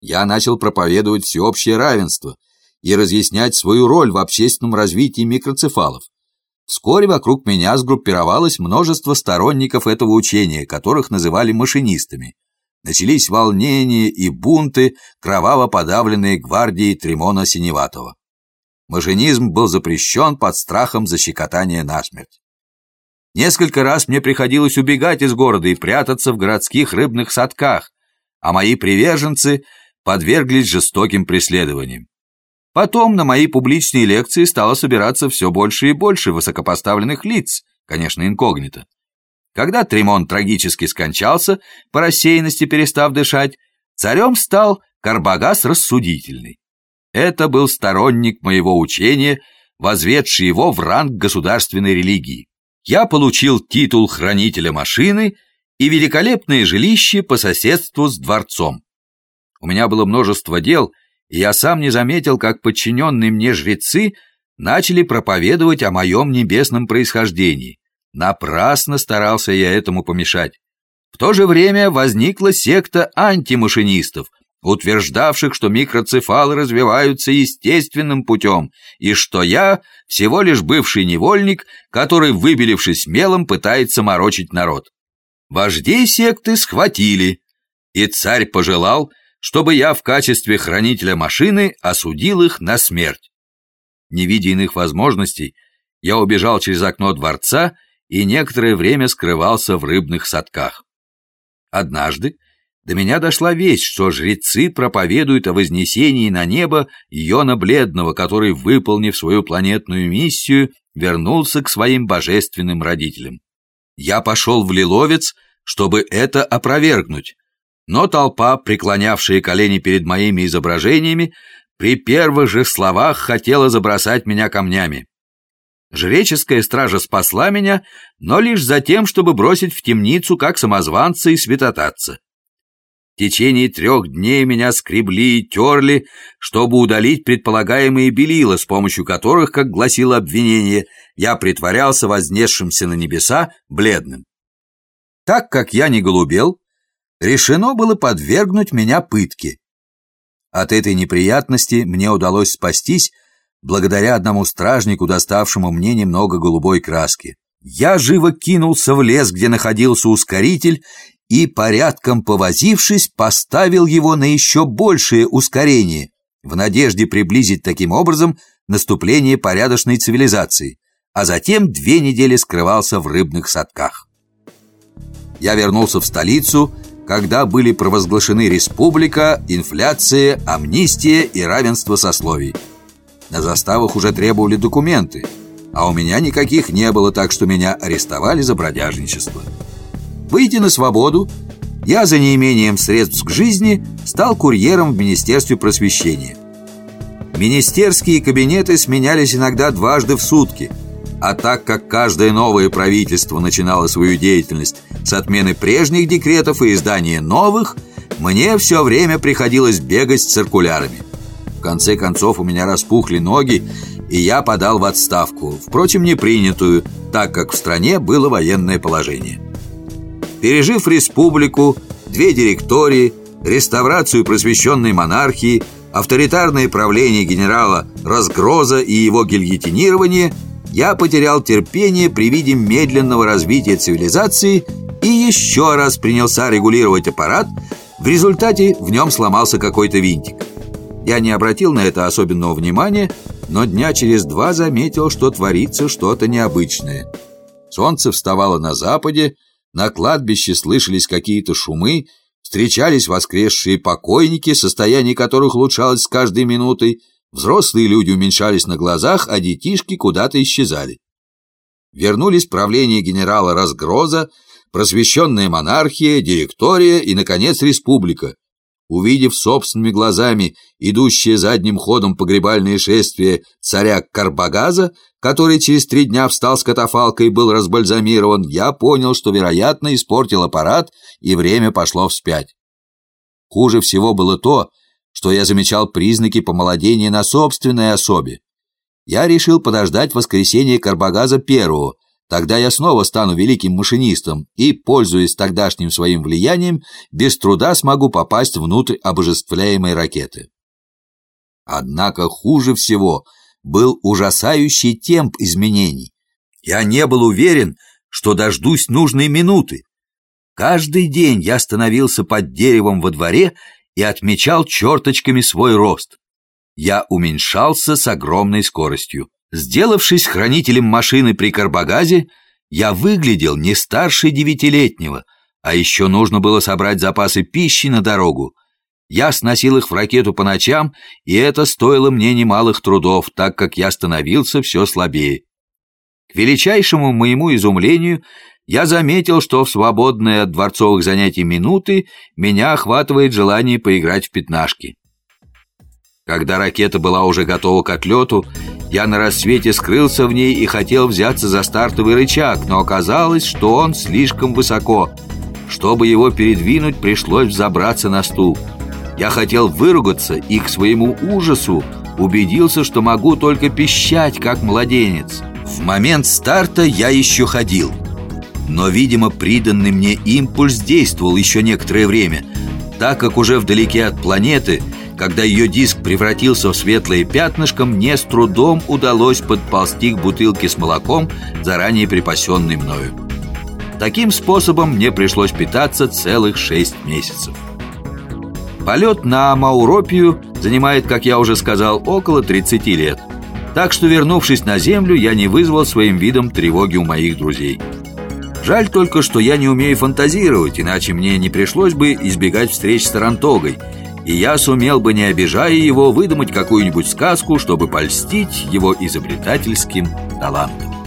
Я начал проповедовать всеобщее равенство и разъяснять свою роль в общественном развитии микроцефалов. Вскоре вокруг меня сгруппировалось множество сторонников этого учения, которых называли машинистами. Начались волнения и бунты, кроваво подавленные гвардией Тримона Синеватова. Машинизм был запрещен под страхом защекотания насмерть. Несколько раз мне приходилось убегать из города и прятаться в городских рыбных садках, а мои приверженцы подверглись жестоким преследованиям. Потом на мои публичные лекции стало собираться все больше и больше высокопоставленных лиц, конечно, инкогнито. Когда Тримон трагически скончался, по рассеянности перестав дышать, царем стал Карбагас рассудительный. Это был сторонник моего учения, возведший его в ранг государственной религии. Я получил титул хранителя машины и великолепное жилище по соседству с дворцом. У меня было множество дел, и я сам не заметил, как подчиненные мне жрецы начали проповедовать о моем небесном происхождении. Напрасно старался я этому помешать. В то же время возникла секта антимашинистов, утверждавших, что микроцефалы развиваются естественным путем, и что я всего лишь бывший невольник, который, выбелившись мелом, пытается морочить народ. Вождей секты схватили, и царь пожелал, чтобы я в качестве хранителя машины осудил их на смерть. Не видя иных возможностей, я убежал через окно дворца и некоторое время скрывался в рыбных садках. Однажды до меня дошла весть, что жрецы проповедуют о вознесении на небо Йона Бледного, который, выполнив свою планетную миссию, вернулся к своим божественным родителям. Я пошел в Лиловец, чтобы это опровергнуть, но толпа, преклонявшая колени перед моими изображениями, при первых же словах хотела забросать меня камнями. Жреческая стража спасла меня, но лишь за тем, чтобы бросить в темницу как самозванца и святотатца. В течение трех дней меня скребли и терли, чтобы удалить предполагаемые белила, с помощью которых, как гласило обвинение, я притворялся вознесшимся на небеса бледным. Так как я не голубел, решено было подвергнуть меня пытке. От этой неприятности мне удалось спастись благодаря одному стражнику, доставшему мне немного голубой краски. Я живо кинулся в лес, где находился ускоритель, и, порядком повозившись, поставил его на еще большее ускорение, в надежде приблизить таким образом наступление порядочной цивилизации, а затем две недели скрывался в рыбных садках. Я вернулся в столицу когда были провозглашены республика, инфляция, амнистия и равенство сословий. На заставах уже требовали документы, а у меня никаких не было, так что меня арестовали за бродяжничество. Выйдя на свободу, я за неимением средств к жизни стал курьером в Министерстве просвещения. Министерские кабинеты сменялись иногда дважды в сутки – а так как каждое новое правительство начинало свою деятельность с отмены прежних декретов и издания новых, мне все время приходилось бегать с циркулярами. В конце концов у меня распухли ноги, и я подал в отставку, впрочем, не принятую, так как в стране было военное положение. Пережив республику, две директории, реставрацию просвещенной монархии, авторитарное правление генерала Разгроза и его гильотинирование – я потерял терпение при виде медленного развития цивилизации и еще раз принялся регулировать аппарат, в результате в нем сломался какой-то винтик. Я не обратил на это особенного внимания, но дня через два заметил, что творится что-то необычное. Солнце вставало на западе, на кладбище слышались какие-то шумы, встречались воскресшие покойники, состояние которых улучшалось с каждой минутой, Взрослые люди уменьшались на глазах, а детишки куда-то исчезали. Вернулись правление генерала Разгроза, просвещенная монархия, директория и, наконец, республика. Увидев собственными глазами идущее задним ходом погребальное шествие царя Карбагаза, который через три дня встал с катафалкой и был разбальзамирован, я понял, что, вероятно, испортил аппарат, и время пошло вспять. Хуже всего было то, что я замечал признаки помолодения на собственной особе. Я решил подождать воскресенье Карбагаза первого, Тогда я снова стану великим машинистом и, пользуясь тогдашним своим влиянием, без труда смогу попасть внутрь обожествляемой ракеты. Однако хуже всего был ужасающий темп изменений. Я не был уверен, что дождусь нужной минуты. Каждый день я становился под деревом во дворе и отмечал черточками свой рост. Я уменьшался с огромной скоростью. Сделавшись хранителем машины при Карбагазе, я выглядел не старше девятилетнего, а еще нужно было собрать запасы пищи на дорогу. Я сносил их в ракету по ночам, и это стоило мне немалых трудов, так как я становился все слабее. К величайшему моему изумлению, я заметил, что в свободные от дворцовых занятий минуты меня охватывает желание поиграть в пятнашки. Когда ракета была уже готова к отлету, я на рассвете скрылся в ней и хотел взяться за стартовый рычаг, но оказалось, что он слишком высоко. Чтобы его передвинуть, пришлось взобраться на стул. Я хотел выругаться и к своему ужасу убедился, что могу только пищать, как младенец. В момент старта я еще ходил. Но, видимо, приданный мне импульс действовал еще некоторое время, так как уже вдалеке от планеты – когда ее диск превратился в светлое пятнышко, мне с трудом удалось подползти к бутылке с молоком, заранее припасенной мною. Таким способом мне пришлось питаться целых шесть месяцев. Полет на Мауропию занимает, как я уже сказал, около 30 лет. Так что, вернувшись на Землю, я не вызвал своим видом тревоги у моих друзей. Жаль только, что я не умею фантазировать, иначе мне не пришлось бы избегать встреч с Тарантогой – и я сумел бы, не обижая его, выдумать какую-нибудь сказку, чтобы польстить его изобретательским талантом.